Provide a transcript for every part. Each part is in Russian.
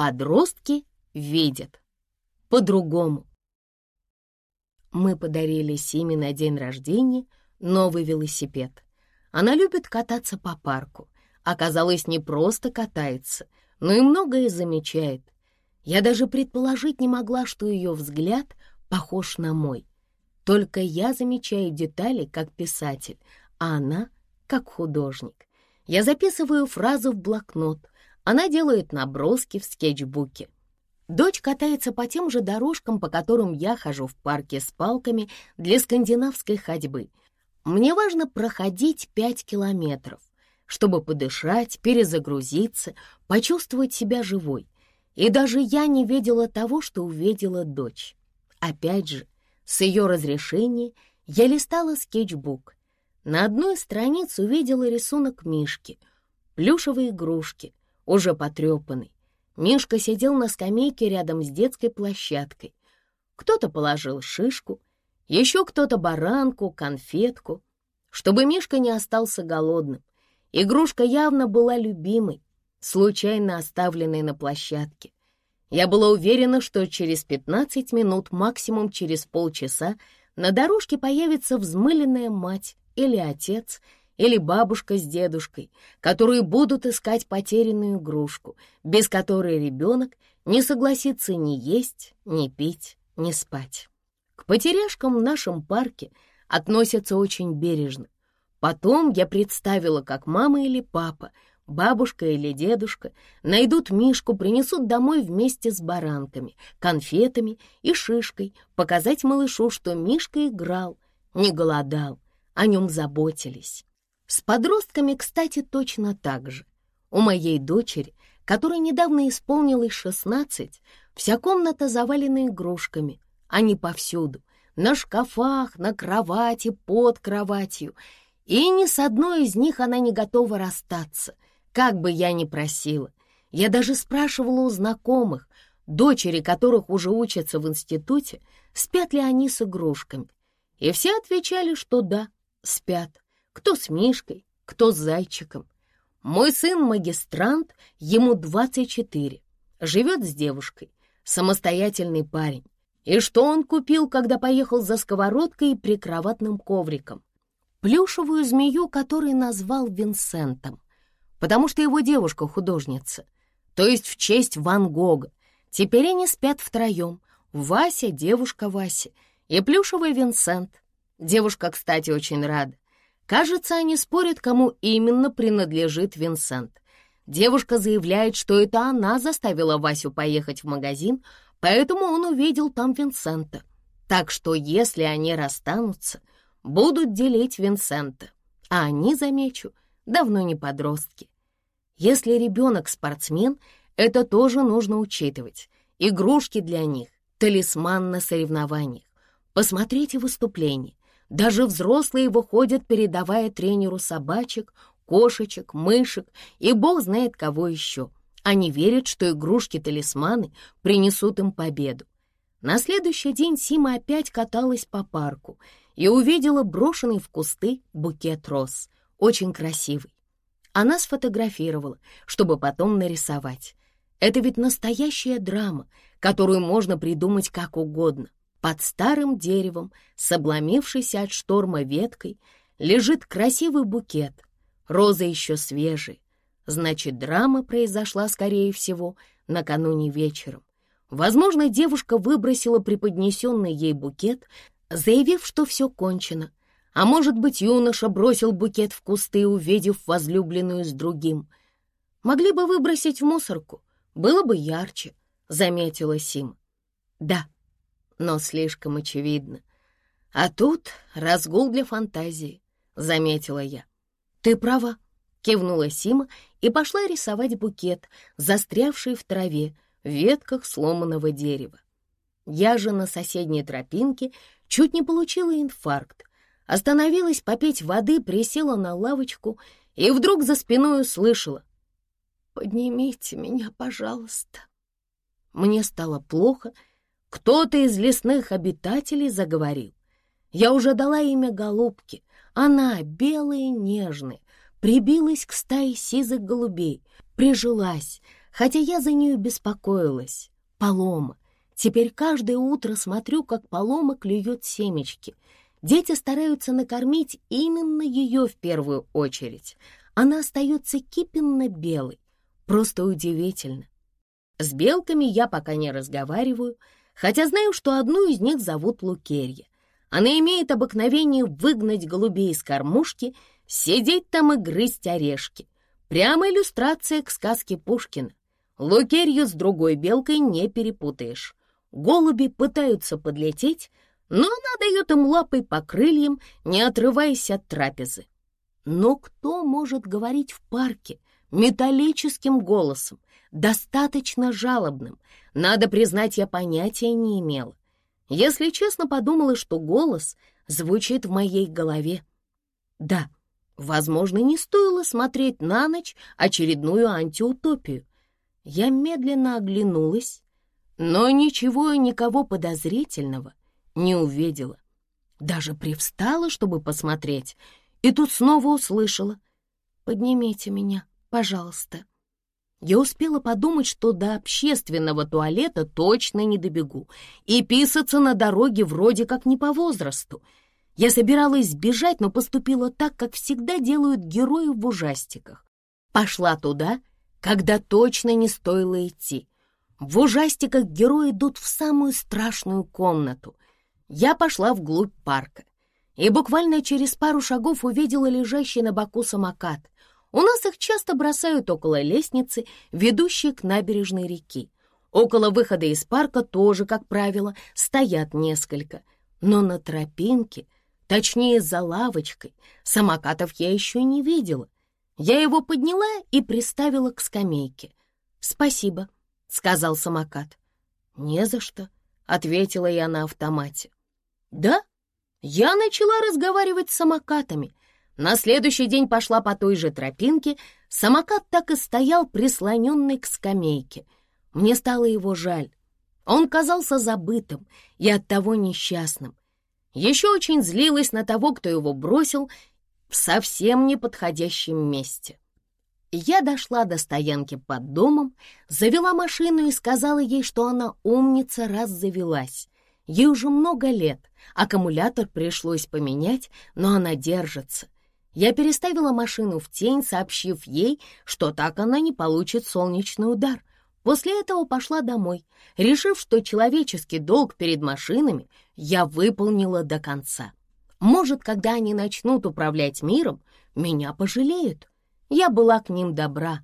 Подростки видят. По-другому. Мы подарили Симе на день рождения новый велосипед. Она любит кататься по парку. Оказалось, не просто катается, но и многое замечает. Я даже предположить не могла, что ее взгляд похож на мой. Только я замечаю детали как писатель, а она как художник. Я записываю фразу в блокнот, она делает наброски в скетчбуке. Дочь катается по тем же дорожкам, по которым я хожу в парке с палками для скандинавской ходьбы. Мне важно проходить пять километров, чтобы подышать, перезагрузиться, почувствовать себя живой. И даже я не видела того, что увидела дочь. Опять же, с ее разрешения я листала скетчбук. На одной странице увидела рисунок Мишки, плюшевой игрушки, уже потрепанный. Мишка сидел на скамейке рядом с детской площадкой. Кто-то положил шишку, еще кто-то баранку, конфетку, чтобы Мишка не остался голодным. Игрушка явно была любимой, случайно оставленной на площадке. Я была уверена, что через 15 минут, максимум через полчаса, на дорожке появится взмыленная мать или отец, или бабушка с дедушкой, которые будут искать потерянную игрушку, без которой ребенок не согласится ни есть, ни пить, ни спать. К потеряшкам в нашем парке относятся очень бережно. Потом я представила, как мама или папа — бабушка или дедушка найдут Мишку, принесут домой вместе с баранками, конфетами и шишкой, показать малышу, что Мишка играл, не голодал, о нем заботились. С подростками, кстати, точно так же. У моей дочери, которой недавно исполнилось шестнадцать, вся комната завалена игрушками. Они повсюду, на шкафах, на кровати, под кроватью. И ни с одной из них она не готова расстаться — как бы я ни просила, я даже спрашивала у знакомых, дочери которых уже учатся в институте, спят ли они с игрушками. И все отвечали, что да, спят. Кто с Мишкой, кто с зайчиком. Мой сын магистрант, ему 24, живет с девушкой, самостоятельный парень. И что он купил, когда поехал за сковородкой и прикроватным ковриком? Плюшевую змею, который назвал Винсентом потому что его девушка художница, то есть в честь Ван Гога. Теперь они спят втроем. Вася, девушка Вася и плюшевый Винсент. Девушка, кстати, очень рада. Кажется, они спорят, кому именно принадлежит Винсент. Девушка заявляет, что это она заставила Васю поехать в магазин, поэтому он увидел там Винсента. Так что, если они расстанутся, будут делить Винсента. А они, замечу, давно не подростки. Если ребенок спортсмен, это тоже нужно учитывать. Игрушки для них — талисман на соревнованиях. Посмотрите выступления. Даже взрослые выходят, передавая тренеру собачек, кошечек, мышек и бог знает кого еще. Они верят, что игрушки-талисманы принесут им победу. На следующий день Сима опять каталась по парку и увидела брошенный в кусты букет роз, очень красивый. Она сфотографировала, чтобы потом нарисовать. Это ведь настоящая драма, которую можно придумать как угодно. Под старым деревом, с обломившейся от шторма веткой, лежит красивый букет. Розы еще свежие. Значит, драма произошла, скорее всего, накануне вечером. Возможно, девушка выбросила преподнесенный ей букет, заявив, что все кончено, а может быть, юноша бросил букет в кусты, увидев возлюбленную с другим. Могли бы выбросить в мусорку, было бы ярче, — заметила Сим. Да, но слишком очевидно. А тут разгул для фантазии, — заметила я. Ты права, — кивнула Сима и пошла рисовать букет, застрявший в траве, в ветках сломанного дерева. Я же на соседней тропинке чуть не получила инфаркт, Остановилась попить воды, присела на лавочку и вдруг за спиной услышала. «Поднимите меня, пожалуйста». Мне стало плохо. Кто-то из лесных обитателей заговорил. Я уже дала имя голубке. Она, белая и нежная, прибилась к стае сизых голубей, прижилась, хотя я за нее беспокоилась. Полома. Теперь каждое утро смотрю, как Полома клюет семечки. Дети стараются накормить именно ее в первую очередь. Она остается кипенно-белой. Просто удивительно. С белками я пока не разговариваю, хотя знаю, что одну из них зовут Лукерья. Она имеет обыкновение выгнать голубей из кормушки, сидеть там и грызть орешки. Прямо иллюстрация к сказке Пушкина. Лукерью с другой белкой не перепутаешь. Голуби пытаются подлететь, но она дает им лапой по крыльям, не отрываясь от трапезы. Но кто может говорить в парке металлическим голосом, достаточно жалобным? Надо признать, я понятия не имела. Если честно, подумала, что голос звучит в моей голове. Да, возможно, не стоило смотреть на ночь очередную антиутопию. Я медленно оглянулась но ничего и никого подозрительного не увидела. Даже привстала, чтобы посмотреть, и тут снова услышала. «Поднимите меня, пожалуйста». Я успела подумать, что до общественного туалета точно не добегу, и писаться на дороге вроде как не по возрасту. Я собиралась сбежать, но поступила так, как всегда делают герои в ужастиках. Пошла туда, когда точно не стоило идти. В ужастиках герои идут в самую страшную комнату. Я пошла вглубь парка и буквально через пару шагов увидела лежащий на боку самокат. У нас их часто бросают около лестницы, ведущей к набережной реки. Около выхода из парка тоже, как правило, стоят несколько. Но на тропинке, точнее за лавочкой, самокатов я еще не видела. Я его подняла и приставила к скамейке. «Спасибо», — сказал самокат. «Не за что», — ответила я на автомате. «Да, я начала разговаривать с самокатами. На следующий день пошла по той же тропинке. Самокат так и стоял, прислоненный к скамейке. Мне стало его жаль. Он казался забытым и оттого несчастным. Еще очень злилась на того, кто его бросил в совсем неподходящем месте. Я дошла до стоянки под домом, завела машину и сказала ей, что она умница, раз завелась. Ей уже много лет, аккумулятор пришлось поменять, но она держится. Я переставила машину в тень, сообщив ей, что так она не получит солнечный удар. После этого пошла домой, решив, что человеческий долг перед машинами я выполнила до конца. Может, когда они начнут управлять миром, меня пожалеют. Я была к ним добра.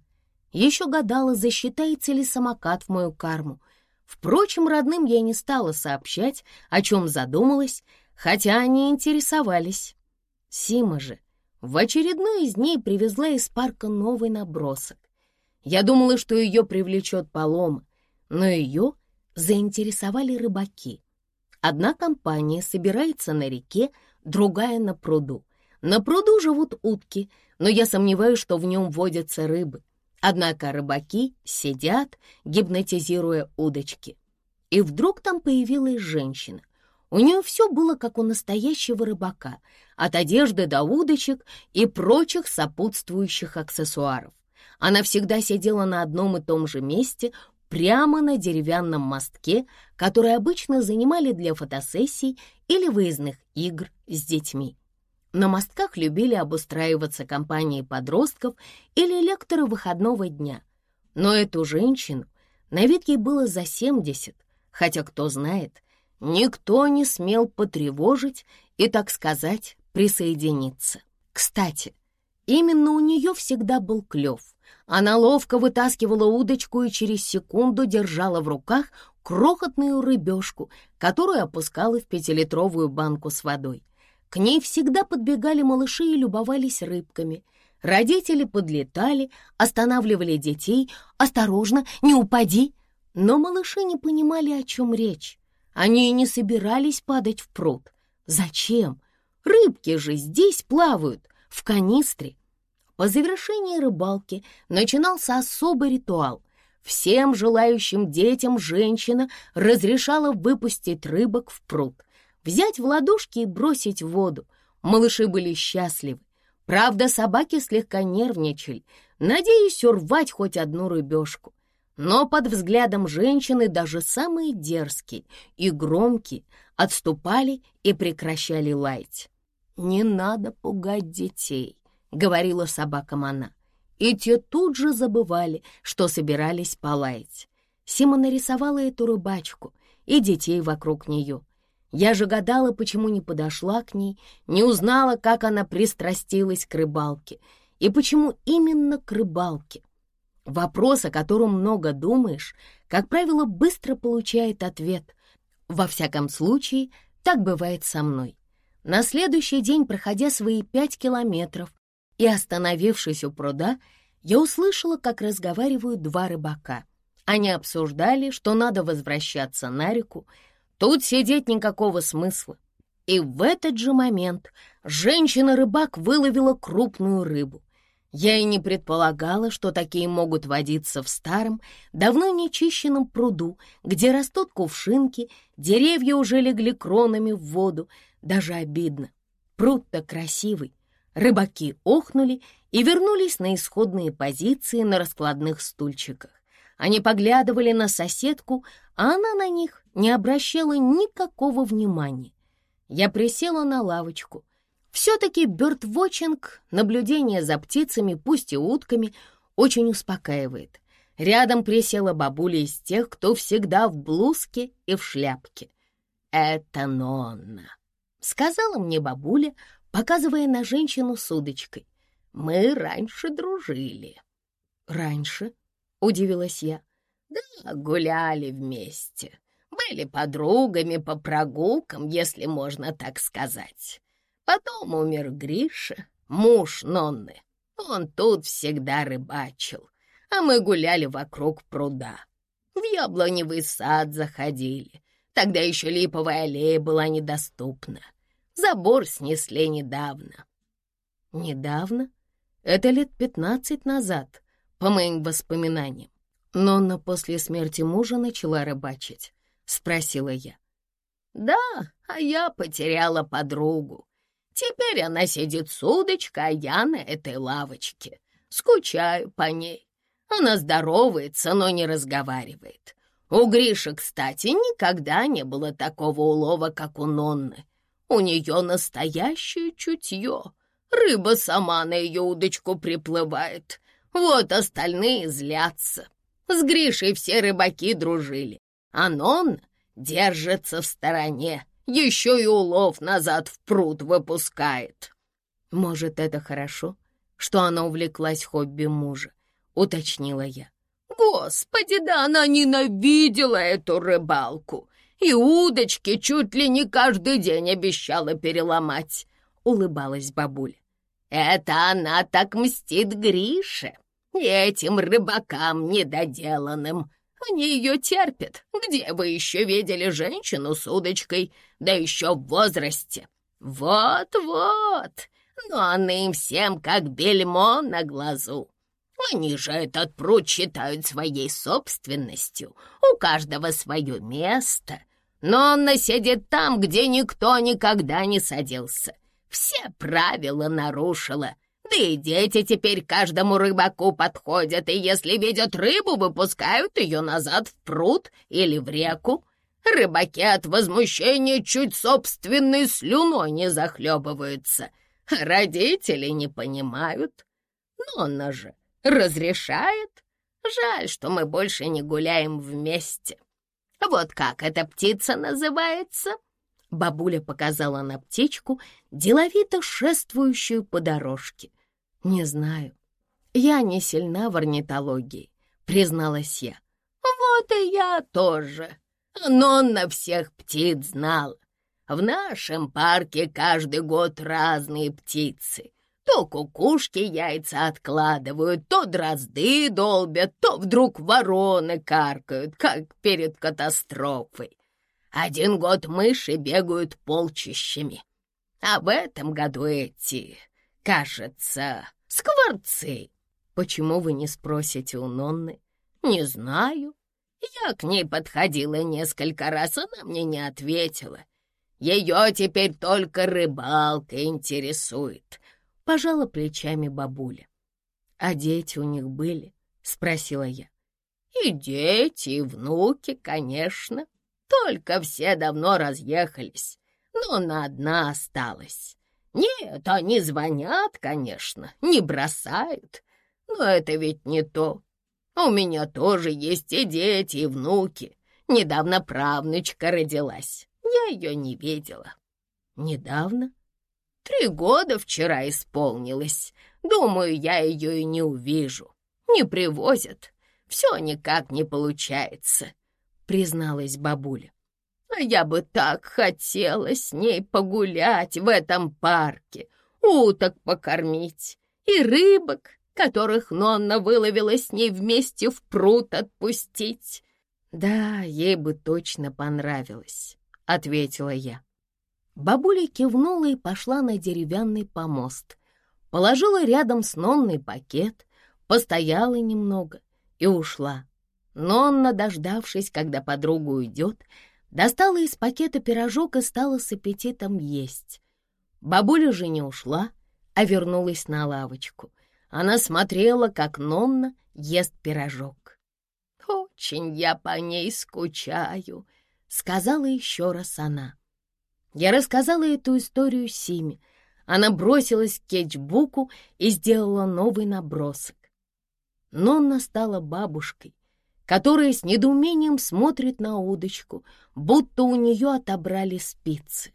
Еще гадала, засчитается ли самокат в мою карму. Впрочем, родным я не стала сообщать, о чем задумалась, хотя они интересовались. Сима же в очередной из дней привезла из парка новый набросок. Я думала, что ее привлечет полома, но ее заинтересовали рыбаки. Одна компания собирается на реке, другая на пруду. На пруду живут утки — но я сомневаюсь, что в нем водятся рыбы. Однако рыбаки сидят, гипнотизируя удочки. И вдруг там появилась женщина. У нее все было как у настоящего рыбака, от одежды до удочек и прочих сопутствующих аксессуаров. Она всегда сидела на одном и том же месте, прямо на деревянном мостке, который обычно занимали для фотосессий или выездных игр с детьми. На мостках любили обустраиваться компании подростков или лекторы выходного дня. Но эту женщину, на вид ей было за 70, хотя, кто знает, никто не смел потревожить и, так сказать, присоединиться. Кстати, именно у нее всегда был клев. Она ловко вытаскивала удочку и через секунду держала в руках крохотную рыбешку, которую опускала в пятилитровую банку с водой. К ней всегда подбегали малыши и любовались рыбками. Родители подлетали, останавливали детей. «Осторожно, не упади!» Но малыши не понимали, о чем речь. Они и не собирались падать в пруд. Зачем? Рыбки же здесь плавают, в канистре. По завершении рыбалки начинался особый ритуал. Всем желающим детям женщина разрешала выпустить рыбок в пруд взять в ладошки и бросить в воду. Малыши были счастливы. Правда, собаки слегка нервничали, надеясь урвать хоть одну рыбешку. Но под взглядом женщины даже самые дерзкие и громкие отступали и прекращали лаять. «Не надо пугать детей», — говорила собакам она. И те тут же забывали, что собирались полаять. Сима нарисовала эту рыбачку и детей вокруг нее. Я же гадала, почему не подошла к ней, не узнала, как она пристрастилась к рыбалке и почему именно к рыбалке. Вопрос, о котором много думаешь, как правило, быстро получает ответ. Во всяком случае, так бывает со мной. На следующий день, проходя свои пять километров и остановившись у пруда, я услышала, как разговаривают два рыбака. Они обсуждали, что надо возвращаться на реку. Тут сидеть никакого смысла. И в этот же момент женщина-рыбак выловила крупную рыбу. Я и не предполагала, что такие могут водиться в старом, давно нечищенном пруду, где растут кувшинки, деревья уже легли кронами в воду. Даже обидно. Пруд-то красивый. Рыбаки охнули и вернулись на исходные позиции на раскладных стульчиках. Они поглядывали на соседку, а она на них не обращала никакого внимания. Я присела на лавочку — все-таки бёрдвотчинг, наблюдение за птицами, пусть и утками, очень успокаивает. Рядом присела бабуля из тех, кто всегда в блузке и в шляпке. «Это Нонна», — сказала мне бабуля, показывая на женщину с удочкой. «Мы раньше дружили». «Раньше?» — удивилась я. «Да, гуляли вместе. Были подругами по прогулкам, если можно так сказать. Потом умер Гриша, муж Нонны. Он тут всегда рыбачил, а мы гуляли вокруг пруда. В яблоневый сад заходили. Тогда еще липовая аллея была недоступна. Забор снесли недавно. Недавно? Это лет пятнадцать назад, по моим воспоминаниям. Нонна после смерти мужа начала рыбачить, спросила я. Да, а я потеряла подругу. Теперь она сидит с удочкой, а я на этой лавочке. Скучаю по ней. Она здоровается, но не разговаривает. У Гриши, кстати, никогда не было такого улова, как у Нонны. У нее настоящее чутье. Рыба сама на ее удочку приплывает. Вот остальные злятся. С Гришей все рыбаки дружили, а Нонна держится в стороне еще и улов назад в пруд выпускает. Может, это хорошо, что она увлеклась хобби мужа, уточнила я. Господи, да она ненавидела эту рыбалку и удочки чуть ли не каждый день обещала переломать, улыбалась бабуля. Это она так мстит Грише и этим рыбакам недоделанным. Они ее терпят. Где вы еще видели женщину с удочкой, да еще в возрасте? Вот-вот, но она им всем как бельмо на глазу. Они же этот пруд считают своей собственностью. У каждого свое место. Но он сидит там, где никто никогда не садился. Все правила нарушила — да и дети теперь каждому рыбаку подходят, и если видят рыбу, выпускают ее назад в пруд или в реку. Рыбаки от возмущения чуть собственной слюной не захлебываются. Родители не понимают. Но она же разрешает. Жаль, что мы больше не гуляем вместе. Вот как эта птица называется?» Бабуля показала на птичку, деловито шествующую по дорожке. «Не знаю. Я не сильна в орнитологии», — призналась я. «Вот и я тоже. Но он на всех птиц знал. В нашем парке каждый год разные птицы. То кукушки яйца откладывают, то дрозды долбят, то вдруг вороны каркают, как перед катастрофой. Один год мыши бегают полчищами. А в этом году эти, кажется, скворцы. Почему вы не спросите у Нонны? Не знаю. Я к ней подходила несколько раз, она мне не ответила. Ее теперь только рыбалка интересует. Пожала плечами бабуля. А дети у них были? Спросила я. И дети, и внуки, конечно. Только все давно разъехались, но на одна осталась. Нет, они звонят, конечно, не бросают, но это ведь не то. У меня тоже есть и дети, и внуки. Недавно правнучка родилась, я ее не видела. Недавно? Три года вчера исполнилось. Думаю, я ее и не увижу. Не привозят. Все никак не получается, призналась бабуля. А я бы так хотела с ней погулять в этом парке, уток покормить и рыбок, которых Нонна выловила с ней вместе в пруд отпустить. Да, ей бы точно понравилось, — ответила я. Бабуля кивнула и пошла на деревянный помост. Положила рядом с Нонной пакет, постояла немного и ушла. Нонна, дождавшись, когда подруга уйдет, достала из пакета пирожок и стала с аппетитом есть. Бабуля же не ушла, а вернулась на лавочку. Она смотрела, как Нонна ест пирожок. «Очень я по ней скучаю», — сказала еще раз она. Я рассказала эту историю Симе. Она бросилась к кетчбуку и сделала новый набросок. Нонна стала бабушкой, которая с недоумением смотрит на удочку, будто у нее отобрали спицы.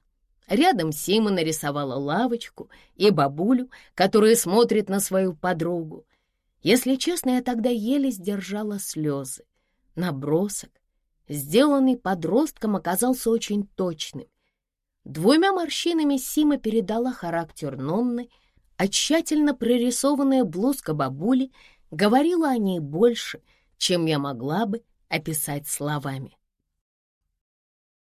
Рядом Сима нарисовала лавочку и бабулю, которая смотрит на свою подругу. Если честно, я тогда еле сдержала слезы. Набросок, сделанный подростком, оказался очень точным. Двумя морщинами Сима передала характер Нонны, а тщательно прорисованная блузка бабули говорила о ней больше, чем я могла бы описать словами.